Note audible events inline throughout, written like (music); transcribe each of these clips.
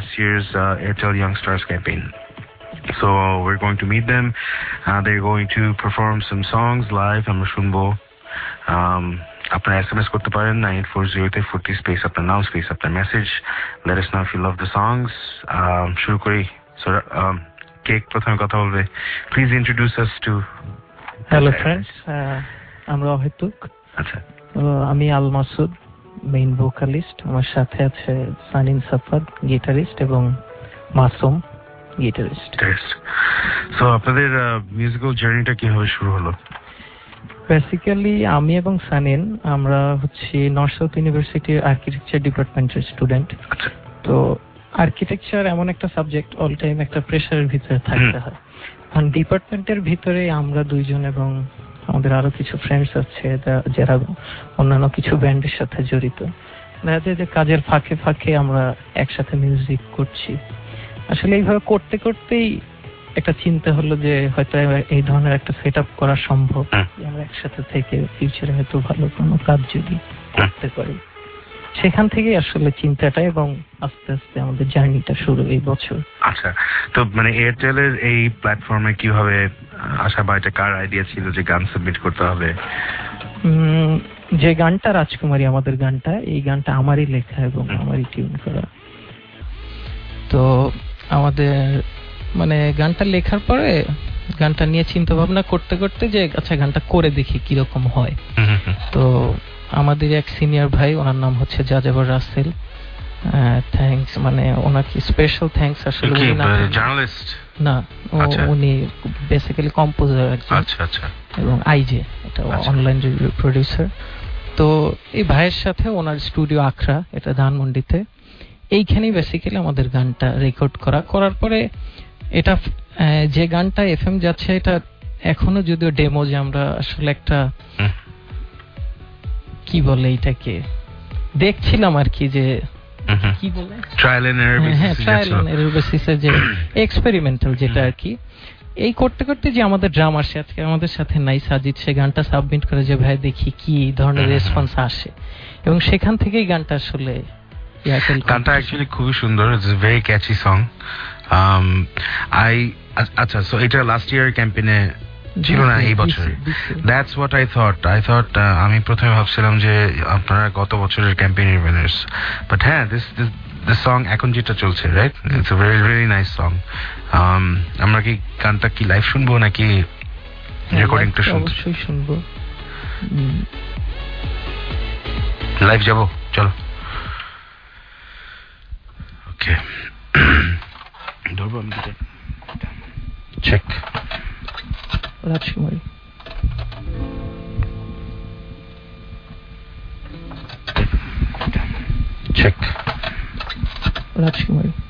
last year's uh, Airtel Young Stars campaign. So we're going to meet them. Uh, they're going to perform some songs live. আমরা শুনব um, আপনারা S M S করতে পারেন nine four জিরোতে forty space আপনার নাম space আপনার message let us know if you love the songs um, শুরু করি কেক প্রথমে কথা বলবে please introduce us to hello friends আমরা অহেতুক আচ্ছা আমি আল মাসুদ মেইন ভোকালিস্ট আমার সাথে আছে সানিন সাফাদ গিটারিস্ট এবং মাসুম গিটারিস্ট সো আপনাদের মিউজিক্যাল জার্নিটা কীভাবে শুরু হলো? বেসিক্যালি আমি এবং সানিন আমরা হচ্ছে নর্থ সাউথ ইউনিভার্সিটির আর্কিটেকচার ডিপার্টমেন্টের স্টুডেন্ট তো আর্কিটেকচার এমন একটা সাবজেক্ট অল টাইম একটা প্রেশারের ভিতরে থাকতে হয়। কারণ ডিপার্টমেন্টের ভিতরে আমরা দুইজন এবং আমাদের আরও কিছু ফ্রেন্ডস আছে যারা অন্যান্য কিছু ব্যান্ডের সাথে জড়িত। দেখা যায় যে কাজের ফাঁকে ফাঁকে আমরা একসাথে মিউজিক করছি। আসলে এইভাবে করতে করতেই একটা চিন্তা হলো যে হয়তো এই ধরনের একটা সেট আপ করা সম্ভব। আমরা একসাথে থেকে ফিউচারে হয়তো ভালো কোনো কাজ যদি করতে পারি। সেখান থেকে আসলে চিন্তাটা এবং আস্তে আস্তে আমাদের জার্নিটা শুরু এই বছর। আচ্ছা তো মানে এয়ারটেলের এই প্ল্যাটফর্মে কীভাবে আসা বা এটা কার আইডিয়া ছিল যে গান সাবমিট করতে হবে? যে গানটা রাজকুমারী আমাদের গানটা এই গানটা আমারই লেখা এবং আমারই টিউন করা। তো আমাদের মানে গানটা লেখার পরে গানটা নিয়ে চিন্তা ভাবনা করতে করতে যে আচ্ছা গানটা করে দেখি কীরকম হয়। তো আমাদের এক সিনিয়র ভাই ওনার নাম হচ্ছে জাজাবর রাসেল। থ্যাঙ্কস মানে ওনাকে স্পেশাল থ্যাঙ্কস আসলে উনি না জার্নালিস্ট না আচ্ছা। উনি বেসিক্যালি কম্পোজার একজন। আচ্ছা আচ্ছা। এবং আইজে এটা আচ্ছা। অনলাইন রিভিউ প্রডিউসার তো এই ভাইয়ের সাথে ওনার স্টুডিও আখড়া এটা ধানমন্ডিতে। এইখানেই বেসিক্যালি আমাদের গানটা রেকর্ড করা। করার পরে এটা যে গানটা এফএম যাচ্ছে এটা এখনও যদিও ডেমো যে আমরা আসলে একটা। কি বলে এটাকে? দেখছিলাম আর কি যে। কি বলে? ট্রায়াল এন্ড এরর হ্যাঁ ট্রায়াল এর বেসিসে যে এক্সপেরিমেন্টাল যেটা আর কি। এই করতে করতে যে আমাদের ড্রামার সে আজকে আমাদের সাথে নাই সাজিদ সে গানটা সাবমিট করে যে ভাই দেখি কি ধরনের। রেসপন্স আসে। এবং সেখান থেকেই গানটা আসলে গানটা অ্যাকচুয়ালি খুবই সুন্দর। It's very catchy song I আচ্ছা সো এটা লাস্ট ইয়ার ক্যাম্পেইনে ছিল না এই বছর। That's what I thought I thought আমি প্রথমে ভাবছিলাম যে আপনারা গত বছরের ক্যাম্পেইনের উইনার্স বাট হ্যাঁ দিস দিস দিস সং এখন যেটা চলছে right it's a very very nice song আমরা কি গানটা কি লাইভ শুনব নাকি রেকর্ডিংটা শুনতে? অবশ্যই শুনব। লাইভ যাব চলো। ওকে ধরবো আমি চেক রাজকুমারী চেক রাজকুমারী আমার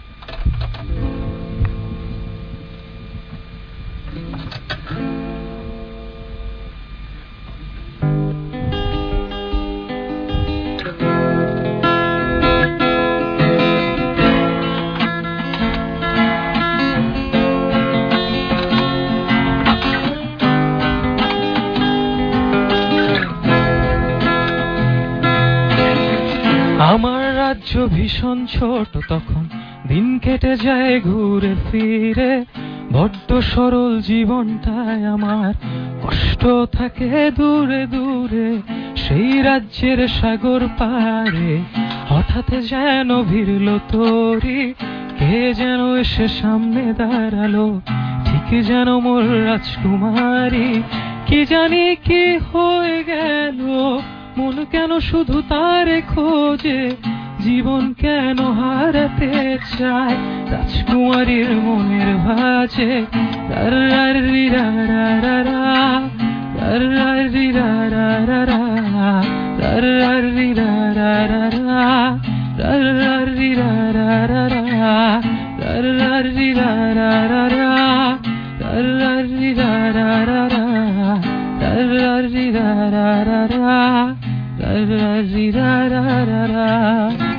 ভীষণ ছোট তখন। দিন কেটে যায় ঘুরে ফিরে। বড্ড সরল জীবনটায় আমার কষ্ট থাকে দূরে দূরে। সেই রাজ্যের সাগর পারে হঠাৎ যেন ভিড়ল তোরি। কে যেন এসে সামনে দাঁড়াল, ঠিক যেন মোর রাজকুমারী। কি জানি কি হয়ে গেল, মন কেন শুধু তারে খোঁজে। জীবন কেন হারাতে চায় রাজকুমারীর মনের ভাজে রার রি রা রা রা রা, রার রি রা রা রা রা, রার রি রা রা রা রা, রার রি রা রা রা রা, রার রি রা রা রা রা, রার রি রা রা রা রা, রার রি রা রা রা রা, রার রার রি রা রা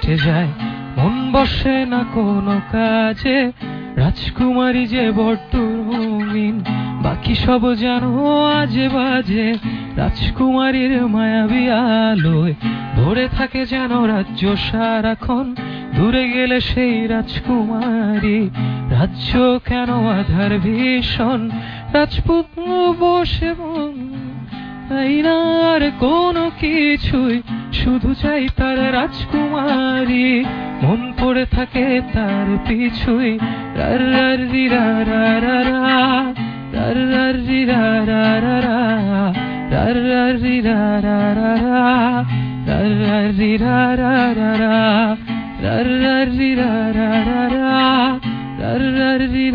কেটে যায়। মন বসে না কোনো কাজে। রাজকুমারী যে বড্ড রঙিন। বাকি সব জানো আজে বাজে। রাজকুমারীর মায়াবী আলোয় ধরে থাকে যেন রাজ্য সারাক্ষণ। দূরে গেলে সেই রাজকুমারী। রাজ্য কেন আধার ভীষণ? রাজপুত বসে মন। তাই না আর কোনো কিছুই শুধু চাই তার রাজকুমারী মন পড়ে থাকে তার পিছুই রি রা রা রা রা রি রা রা রা রা রি রা রা রা রা রি রা রা রা রা রি রা রা রা রা রি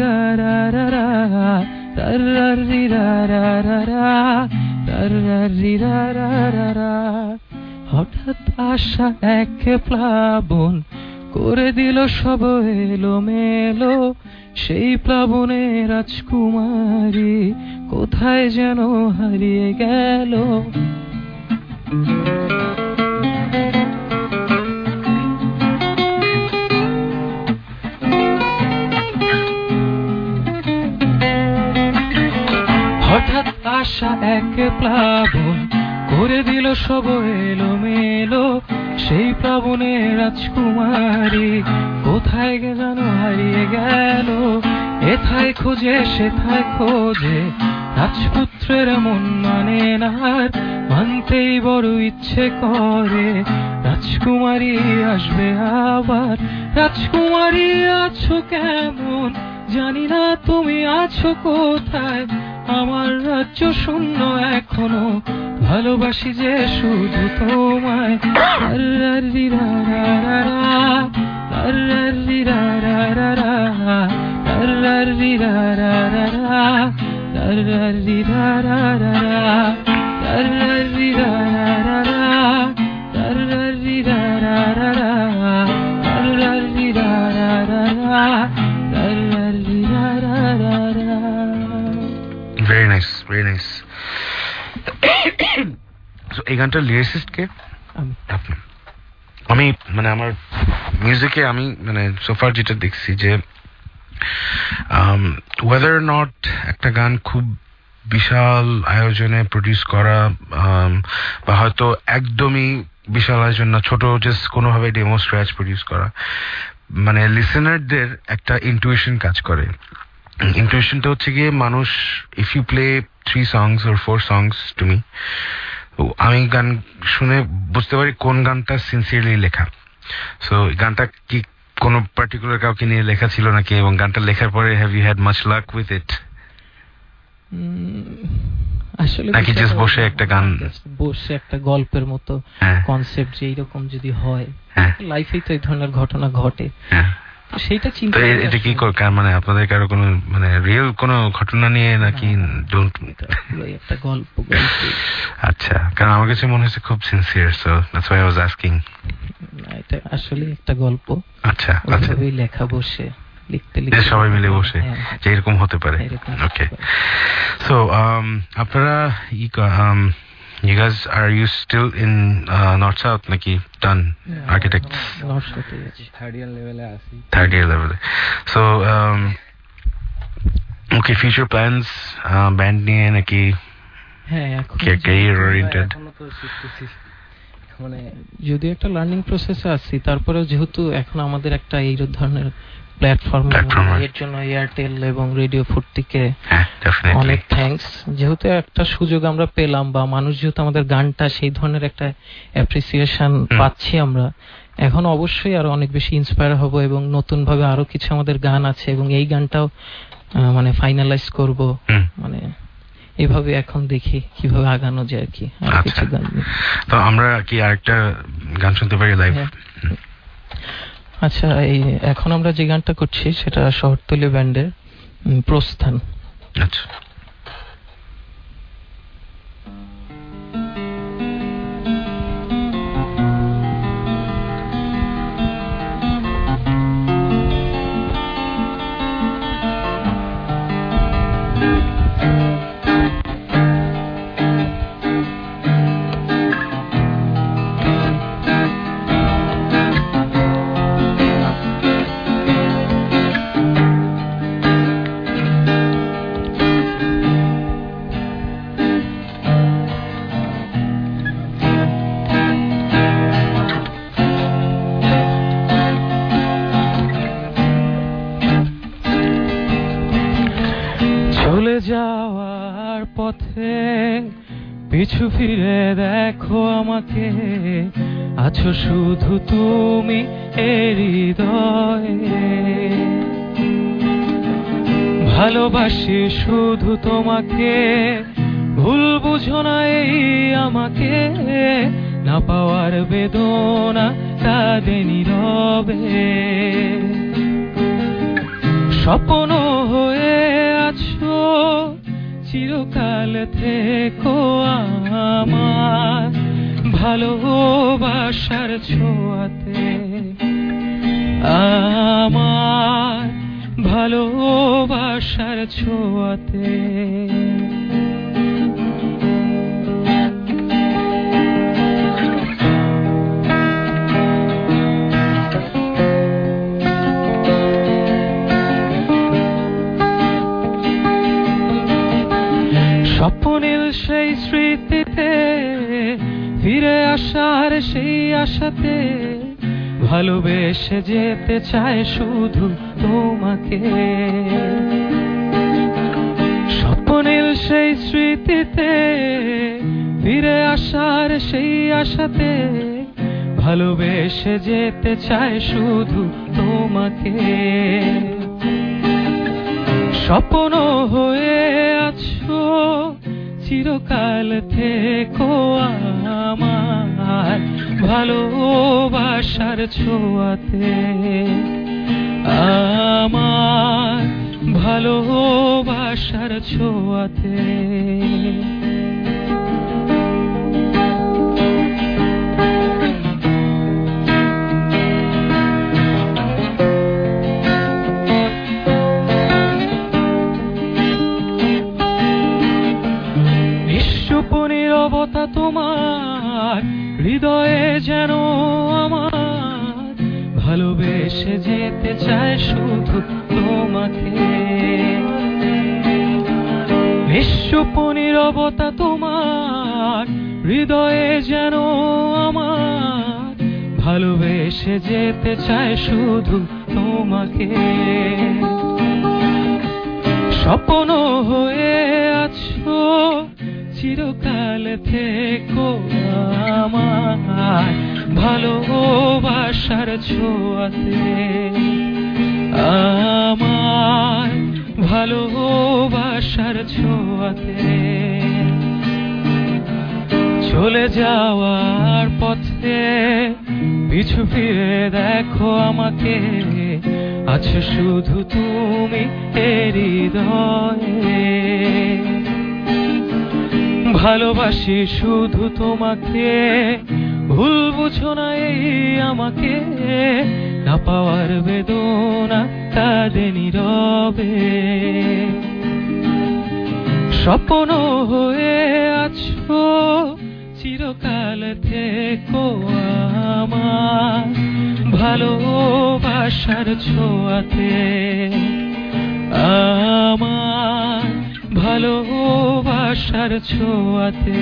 রি রা রা রা রা হঠাৎ আসা এক প্লাবন করে দিল সব এলো মেলো সেই প্লাবনে রাজকুমারী কোথায় যেন হারিয়ে গেল? হঠাৎ আসা এক প্লাবন করে দিল সব এলো মেলো সেই প্লাবনে রাজকুমারী। কোথায় গে যেন হারিয়ে গেল? এথায় খোঁজে, সেথায় খোঁজে, রাজপুত্রের মন মানে না মানতেই বড় ইচ্ছে করে। রাজকুমারী আসবে আবার, রাজকুমারী আছো কেমন? জানি না তুমি আছো কোথায়, আমার রাজ্য শূন্য এখনও। ভালোবাসি যে শুধু তোমায় Very nice, very nice. (coughs) So এই গানটার লিরিসিস্ট কে আপনি। আমি মানে আমার মিউজিকে আমি মানে সোফার যেটা দেখছি যে ওয়েদার নট একটা গান খুব বিশাল আয়োজনে প্রডিউস করা um, বা হয়তো একদমই বিশাল আয়োজন না ছোট জাস্ট কোনোভাবে ডেমো স্ক্র্যাচ প্রডিউস করা মানে লিসেনারদের একটা ইন্টুইশন কাজ করে। ইন্টুইশনটা হচ্ছে গিয়ে মানুষ if you play three songs or four songs to me আমি গান শুনে বুঝতে পারি কোন গানটা সিনসিয়ারলি লেখা। সো গানটা কি কোনো পার্টিকুলার কাউকে নিয়ে লেখা ছিল নাকি? এবং গানটা লেখার পরে have you had much luck with it আসলে নাকি just বসে একটা গান- বসে একটা গল্পের মতো হ্যাঁ। কনসেপ্ট যে এইরকম যদি হয়। হ্যাঁ। লাইফেই তো এই ধরনের ঘটনা ঘটে। হ্যাঁ তো চিন্তা এটা কি কার মানে আপনাদের কারও কোনো মানে রিয়েল কোনো ঘটনা নিয়ে নাকি ডোন্ট একটা গল্প আচ্ছা কারণ আমার কাছে মনে হচ্ছে খুব sincere so that's I was asking এটা আসলে একটা গল্প। আচ্ছা আচ্ছা। লেখা বসে লিখতে লিখতে। সবাই মিলে বসে হ্যাঁ, যে এরকম হতে পারে। ওকে। সো আপনারা ই you guys are you still in uh, north south নাকি done yeah, architects আছি। থার্ড ইয়ার লেভেলে আসি third year level so um, okay future plans uh, band নিয়ে নাকি হ্যাঁ career oriented মানে যদি একটা লার্নিং প্রসেসে আছি তারপরেও যেহেতু এখন আমাদের একটা এই ধরনের প্ল্যাটফর্ম এর জন্য এয়ারটেল এবং রেডিও ফুর্তিকে হ্যাঁ অনেক থ্যাঙ্কস যেহেতু একটা সুযোগ আমরা পেলাম বা মানুষ যেহেতু আমাদের গানটা সেই ধরনের একটা অ্যাপ্রিসিয়েশন পাচ্ছি আমরা এখন অবশ্যই আরও অনেক বেশি ইন্সপায়ার হব এবং নতুন ভাবে আরও কিছু আমাদের গান আছে এবং এই গানটাও মানে ফাইনালাইজ করব। মানে এভাবে এখন দেখি কীভাবে আগানো যায় আর কি আর আচ্ছা। কিছু গান তো আমরা কি আরেকটা গান শুনতে পারি লাইভ। আচ্ছা এই এখন আমরা যে গানটা করছি সেটা শহরতলি ব্যান্ডের প্রস্থান। আচ্ছা। পিছু ফিরে দেখো আমাকে। আছো শুধু তুমি হৃদয়ে। ভালোবাসি শুধু তোমাকে। ভুল বুঝো না এই আমাকে। না পাওয়ার বেদনা কাঁদে নীরবে। স্বপ্ন হয়ে চিরকাল থেকো আমার ভালোবাসার ছোঁয়াতে। আমার ভালোবাসার ছোঁয়াতে। আশাতে ভালোবেসে যেতে চায় শুধু তোমাকে। স্বপ্নের সেই স্মৃতিতে ফিরে আসার সেই আশাতে ভালোবেসে যেতে চায় শুধু তোমাকে। স্বপ্ন হয়ে আছো, চিরকাল থেকো আমার। ভালোবাসার ছোঁয়াতে আমার ভালোবাসার ছোঁয়াতে নীরবতা তোমার, হৃদয়ে যেন আমার ভালোবেসে যেতে চায় শুধু তোমাকে। নীরবতা তোমার, হৃদয়ে যেন আমার ভালোবেসে যেতে চায় শুধু তোমাকে। স্বপ্ন হয়ে চিরকাল থেকো আমার ভালোবাসার ছোঁয়াতে আমার ভালোবাসার ছোঁয়াতে চলে যাওয়ার পথে পিছু ফিরে দেখো আমাকে। আছো শুধু তুমি এ হৃদয়ে। ভালোবাসি শুধু তোমাকে। ভুল বুঝো না এই আমাকে। না পাওয়ার বেদনা কাঁদে নীরবে। স্বপ্ন হয়ে আছো, চিরকাল থেকো আমার। ভালোবাসার ছোঁয়াতে আমার ভালোবাসার ছোঁয়াতে।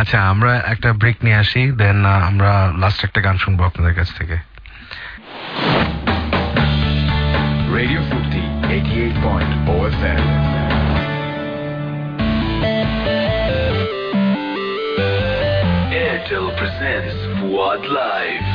আচ্ছা আমরা একটা ব্রেক নিয়ে আসি দেন আমরা লাস্ট একটা গান শুনব আপনাদের কাছ থেকে। Radio Futi 88.0 FM. Airtel presents Fuad Live.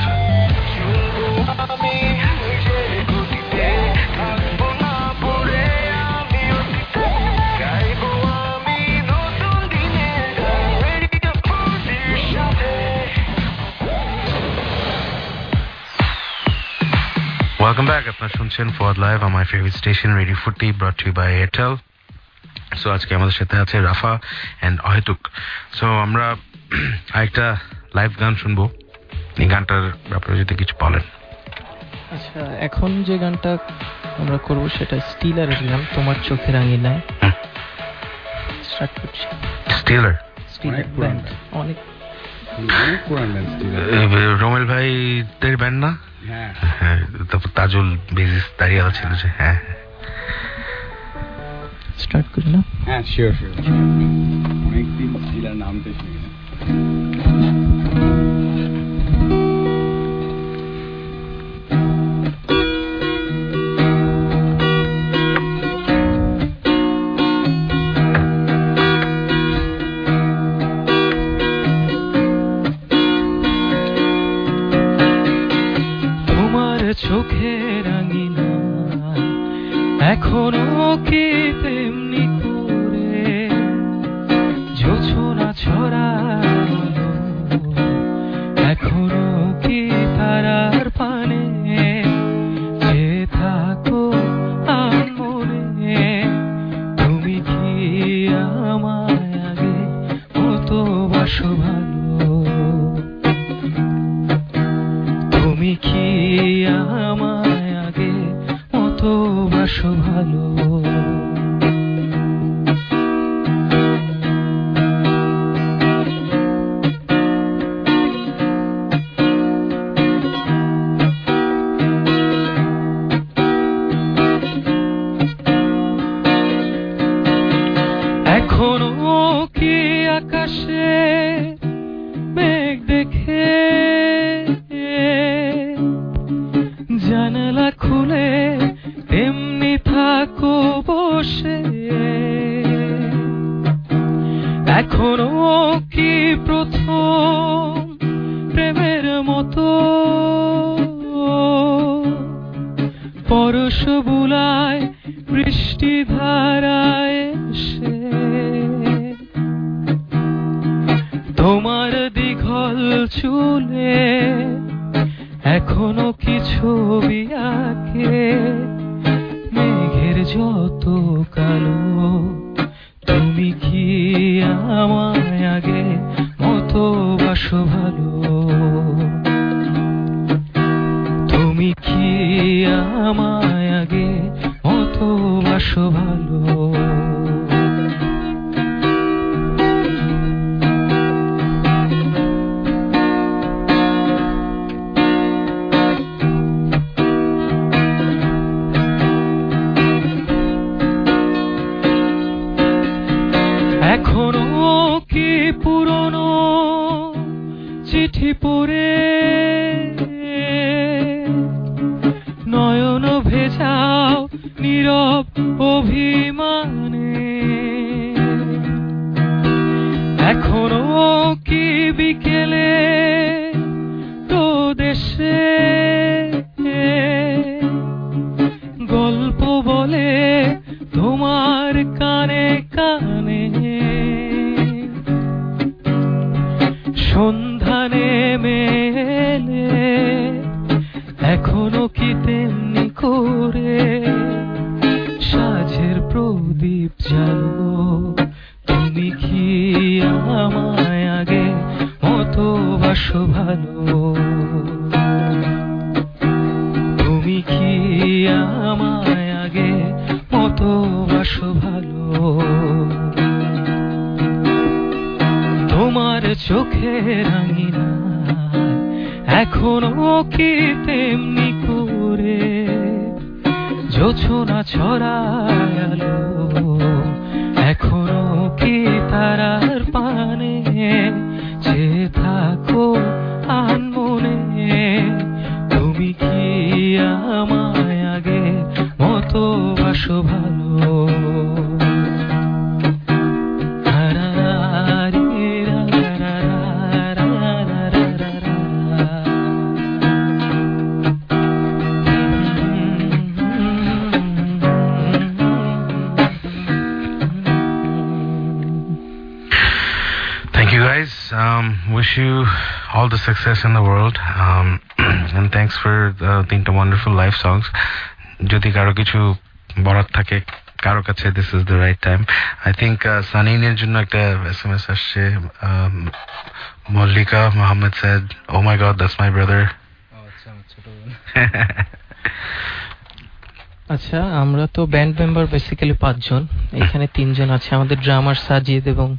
Welcome back আপনারা শুনছেন ফোয়াদ লাইভ আমার favourite station radio Foorti brought you by Airtel so আজকে আমাদের সাথে আছে রাফা অ্যান্ড অহেতুক। সো আমরা (clears throat) আরেকটা লাইভ গান শুনব। এই গানটার ব্যাপারে যদি কিছু বলেন। আচ্ছা এখন যে গানটা আমরা করব সেটা স্টিলারের গান তোমার চোখের আঙিনায় স্টার্ট করছি। স্টিলার স্টিলার ব্যান্ড অনেক। রোমেল ভাইদের ব্যান্ড না? হ্যাঁ। হ্যাঁ তারপর তাজুল বেজিস দাঁড়িয়ে ছিল যে হ্যাঁ। স্টার্ট করি না হ্যাঁ শিওর শিওর অনেকদিন স্টিলার নামটা শুনি এখনও কি পুরনো চিঠি পড়ে এখনও কি তেমনি করে? জোছনা ছড়ায়ালো এখনও Um, wish you all the success in the world. Um, and thanks for uh, তিনটা wonderful live songs. যদি কারও কিছু বলার থাকে কারও কাছে this is the right time I think সানিনের জন্য একটা এস এম এস আসছে um, Mallika Mohammad said oh my god that's my brother আচ্ছা আমরা তো ব্যান্ড মেম্বার বেসিক্যালি পাঁচজন। এখানে তিনজন আছে। আমাদের ড্রামার সাজিদ এবং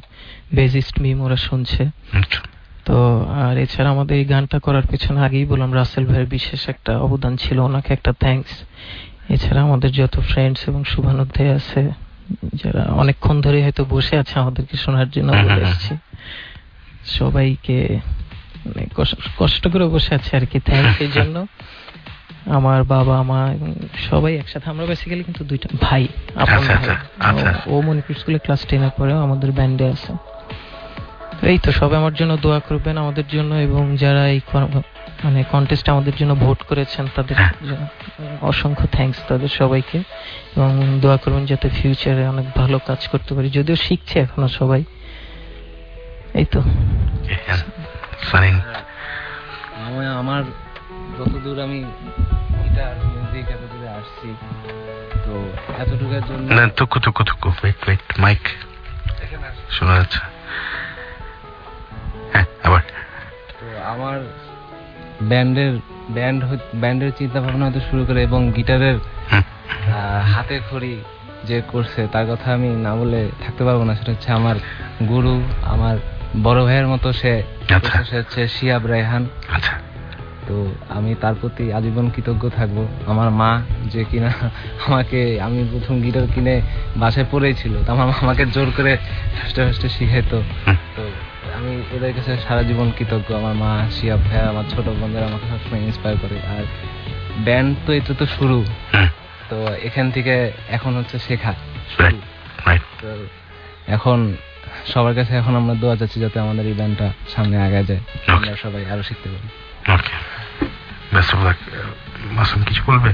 বেজিস্ট মিম ওরা শুনছে। আচ্ছা। তো আর এছাড়া আমাদের এই গানটা করার পেছনে আগেই বললাম রাসেল ভাইয়ের বিশেষ একটা অবদান ছিল। ওনাকে একটা থ্যাঙ্কস এছাড়া আমাদের যত ফ্রেন্ডস এবং শুভানুধ্যায় আছে যারা অনেকক্ষণ ধরে হয়তো বসে আছে আমাদেরকে শোনার জন্য হুম, বলে হুম। এসেছি। সবাইকে কষ্ট- করে বসে আছে আর কি। থ্যাঙ্কস (laughs) এর জন্য। আমার বাবা মা সবাই একসাথে। আমরা বেসিক্যালি কিন্তু দুইটা ভাই আপন আচ্ছা, ভাই। আচ্ছা, আচ্ছা। ও- মণিপুর স্কুলে ক্লাস টেনে পড়েও আমাদের ব্যান্ডে আছে। এই তো সবাই আমার জন্য দোয়া করবেন আমাদের জন্য এবং যারা এই মানে কন্টেস্টে আমাদের জন্য ভোট করেছেন তাদের হ্যাঁ। জন্য অসংখ্য থ্যাঙ্কস তাদের সবাইকে এবং দোয়া করবেন যাতে ফিউচারে অনেক ভালো কাজ করতে পারি। যদিও শিখছে এখনও সবাই। এই তো। সানিন। আমার যতদূর আমি গিটার মিউজিক আসছি। তো এতটুকুর জন্য না টুকু টুকু টুকু। ওয়েট ওয়েট মাইক শোনা যাচ্ছে? হ্যাঁ আবার। তো আমার ব্যান্ডের ব্যান্ড ব্যান্ডের চিন্তা ভাবনা হতে শুরু করে এবং গিটারের হাতে খড়ি যে করছে তার কথা আমি না বলে থাকতে পারব না। সেটা হচ্ছে আমার গুরু আমার বড় ভাইয়ের মতো সে আচ্ছা। সে হচ্ছে শিয়াব রায়হান। আচ্ছা। তো আমি তার প্রতি আজীবন কৃতজ্ঞ থাকব। আমার মা যে কিনা আমাকে আমি প্রথম গিটার কিনে বাসায় পড়েছিল তো আমার মা আমাকে জোর করে হাসতে হাসতে শিখাইতো। তো আমি এদের কাছে সারা জীবন কৃতজ্ঞ। আমার মা শিয়া ভাইয়া আমার ছোট বোনদের আমাকে সবসময় ইন্সপায়ার করে। আর ব্যান্ড তো এটা তো শুরু। তো এখান থেকে এখন হচ্ছে শেখা তো এখন সবার কাছে এখন আমরা দোয়া চাচ্ছি যাতে আমাদের এই ব্যান্ডটা সামনে আগে যায়। আমরা সবাই আরও শিখতে পারি। Okay best of luck Masum কিছু বলবে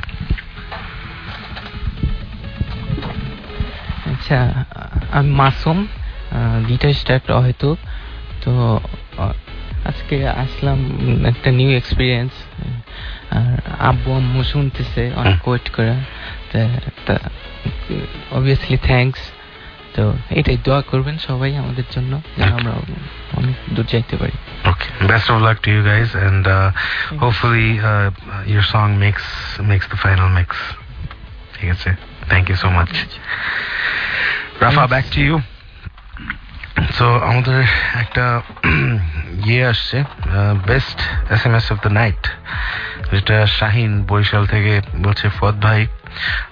আচ্ছা আমি মাসুম গিটারিস্ট একটা হয়তো তো আজকে আসলাম একটা নিউ এক্সপিরিয়েন্স আর আব্বু আম্মু শুনতেছে অনেক। ওয়েট করে তা অবভিয়াসলি থ্যাঙ্কস তো এটাই দোয়া করবেন সবাই আমাদের জন্য যেন আমরা অনেক দূর যাইতে পারি. Best of luck to you guys, and uh, hopefully uh, your song makes makes the final mix. ঠিক আছে Thank you so much. Rafa, back to you. So আমাদের একটা (clears throat) ইয়ে আসছে best S M S of the night যেটা শাহিন বরিশাল থেকে বলছে ফদ ভাই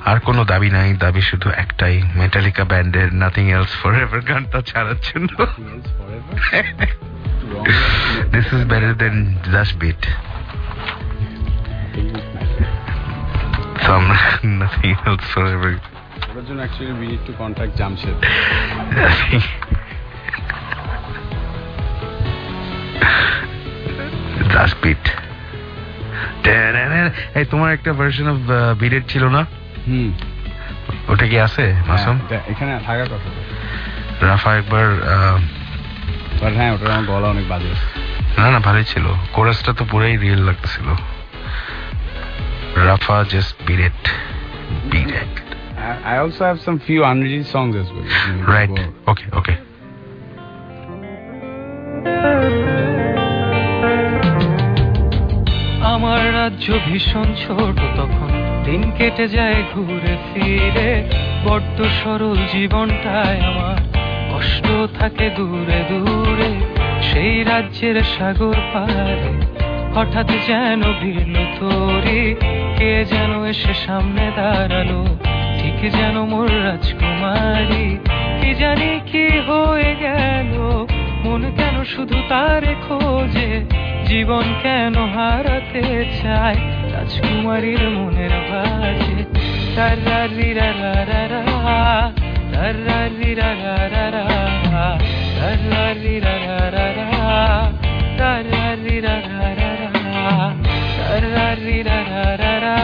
আর কোনো দাবি নাই দাবি শুধু একটাই মেটালিকা ব্যান্ডের নাথিং এলস ফর এভার গানটা ছাড়ার জন্য Yes, forever. Wrong. This is better than Dash Beat. Some nothing else forever. ওটার জন্য actually we need to contact Jamshed Dash Beat. এই তোমার একটা ভার্সন অফ বিডেড ছিল না? হুম। ওটা কি আছে মাসুম? হ্যাঁ, এখানে থাকার কথা। রাফা একবার বাট হ্যাঁ ওটার আমার গলা অনেক বাজে। না না ভালোই ছিল। কোরাসটা তো পুরাই রিয়েল লাগতেছিল। Rafa just I also have some few unreleased songs as well. Okay রাজ্য ভীষণ ছোট, তখন দিন কেটে যায় ঘুরে ফিরে। বড্ড সরল জীবনটায় আমার কষ্ট থাকে দূরে দূরে। সেই রাজ্যের সাগর পারে হঠাৎ যেন ভিড়ল তোরে। কে যেন এসে সামনে দাঁড়াল, ঠিক যেন মোর রাজকুমারী। কি জানি কি হয়ে গেল, মন কেন শুধু তারে খোঁজে। জীবন কেন হারাতে চাই রাজকুমারীর মনের বাজে তারিরা রারা তারিরা রারা তারিরা রারা তারিরা রারা তারিরা রারা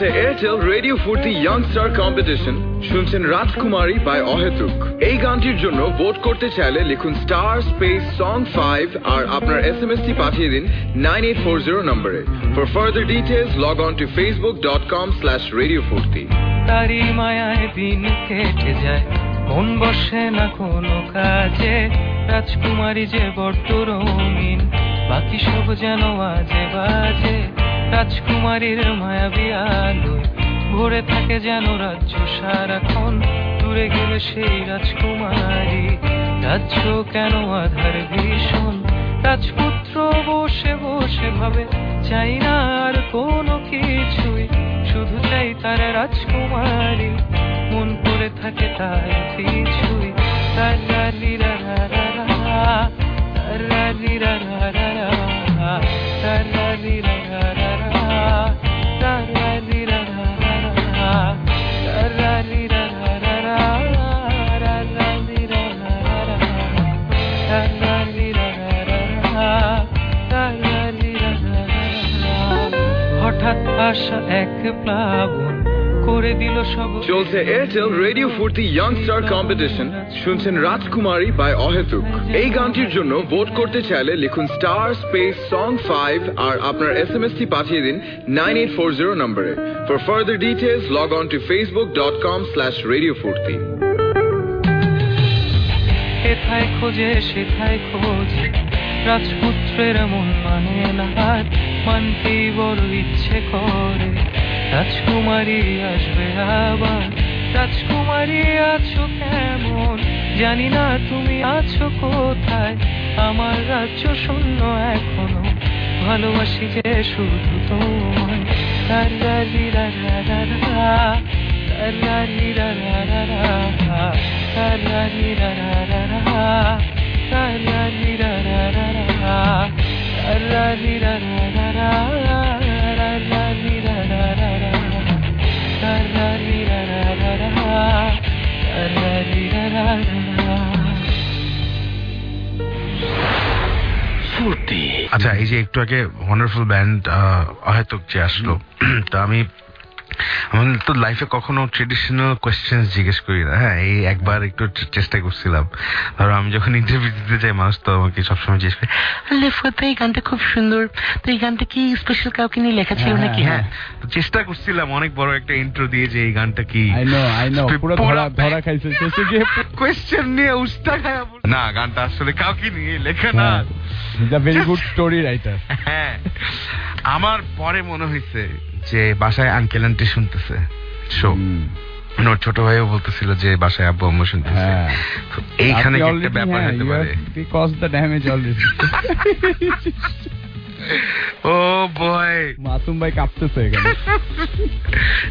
চলছে Airtel radio Foorti youngster competition শুনছেন রাজকুমারী বাই অহেতুক। এই গানটির জন্য ভোট করতে চাইলে লিখুন স্টার স্পেস সং ফাইভ আর আপনার এস এম এস টি পাঠিয়ে দিন নাইন এইট ফোর জিরো নম্বরে for further details log on to Facebook dot com slash radio Foorti. তারি মায়ায় দিন কেটে যায়, মন বসে না কোনো কাজে। রাজকুমারী যে বড্ড রঙিন, বাকি সব যেন আজে বাজে। রাজকুমারীর মায়াবী আলোয় ভরে থাকে যেন রাজ্য সারাক্ষণ দূরে গেলে সেই রাজকুমারী। রাজ্য কেন আধার ভীষণ? রাজপুত্র বসে বসে ভাবে চাই না আর কোনো কিছুই। শুধু চাই তার রাজকুমারী। মন পড়ে থাকে তার পিছুই তার রালি রা রা রা রা, রা রা রা রা, রা রা রা আসা এক প্লাবন করে দিল সব চলছে Airtel radio Foorti youngster competition শুনছেন রাজকুমারী বাই অহেতুক। এই গানটির জন্য ভোট করতে চাইলে লিখুন স্টার স্পেস সং ফাইভ আর আপনার এস এম এস টি পাঠিয়ে দিন নাইন এইট ফোর জিরো নম্বরে। For further details log on to Facebook dot com slash radio Foorti. এথায় খোঁজে সেথায় খোঁজে। রাজপুত্রের মন মানে না আর মানতেই বড় ইচ্ছে করে রাজকুমারী আসবে আবার রাজকুমারী আছো কেমন জানি না তুমি আছো কোথায় আমার রাজ্য শূন্য এখনও ভালোবাসি যে শুধু তোমায় তার রালি রা রা রা রা, তার রালি রা রা রা রা, রা রা রা রা, আচ্ছা এই যে একটু আগে ওয়ান্ডারফুল ব্যান্ড অহেতুক যে আসলো (clears throat) তো আমি আমি তো লাইফে কখনো ট্রেডিশনাল কোয়েশ্চেন জিজ্ঞেস করি না। হ্যাঁ এই একবার একটু চেষ্টা করছিলাম। ধরো আমি যখন ইন্টারভিউ দিতে যাই মানুষ তো আমাকে সবসময় জিজ্ঞেস করে এই গানটা খুব সুন্দর। তো এই গানটা কি স্পেশাল কাউকে নিয়ে লেখা ছিল হ্যাঁ, নাকি? হ্যাঁ, হ্যাঁ তো চেষ্টা করছিলাম অনেক বড় একটা ইন্ট্রো দিয়ে যে এই গানটা কি আই নো আই নো পুরো ধরা ধরা খাইছে। শেষে গিয়ে কোয়েশ্চেন নিয়ে উস্তা খায় না গানটা আসলে কাউকে নিয়ে লেখা না। Is very good story writer হ্যাঁ। আমার পরে মনে হয়েছে যে বাসায় আঙ্কেল আন্টি শুনতেছে। শো ওর ছোট ভাইও বলতেছিল যে বাসায় আব্বু আম্মু শুনতেছে। হ্যাঁ। তো এইখানে একটা ব্যাপার হতে পারে। Cause the damage already oh boy Masum ভাই কাঁপতেছে এখানে।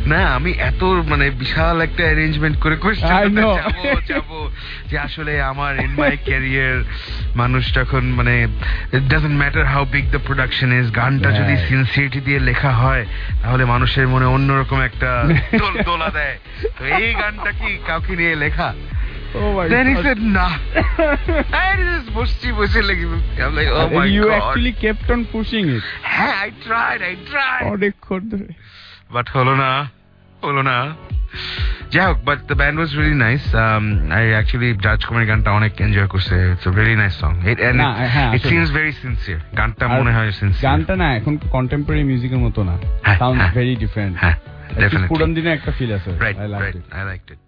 না আমি এত মানে বিশাল একটা অ্যারেঞ্জমেন্ট করে কোশ্চেন যাব যাব। যে আসলে আমার ইন মাই ক্যারিয়ার মানুষ যখন মানে it doesn't matter how big the production is গানটা যদি. সিনসিয়ারিটি দিয়ে লেখা হয় তাহলে মানুষের মনে অন্যরকম একটা দোল- দেয় তো এই গানটা কি কাউকে নিয়ে লেখা Oh my Then he God. said, nah. I just বসছি বসে লেগে I'm like, oh my you god. actually kept on pushing it হ্যাঁ, I tried, I tried. অনেকক্ষণ ধরে বাট হলো না হলো না যাই হোক but the band was really nice I actually রাজকুমারের গানটা অনেক এনজয় করছে। It's a very nice song it and হ্যাঁ, ইট। সিমস ভেরি সিনসিয়ার গানটা মনে হয় সিনসিয়ার গানটা না এখন কন্টেম্পোরারি মিউজিকের মতো না। হ্যাঁ, সাউন্ড হ্যাঁ। ভেরি ডিফারেন্ট হ্যাঁ ডেফিনেটলি পুরান দিনে একটা ফিল আছে। I like right it I liked it